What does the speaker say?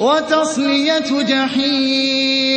وَتَصْلِيَةُ جَحِيمٍ.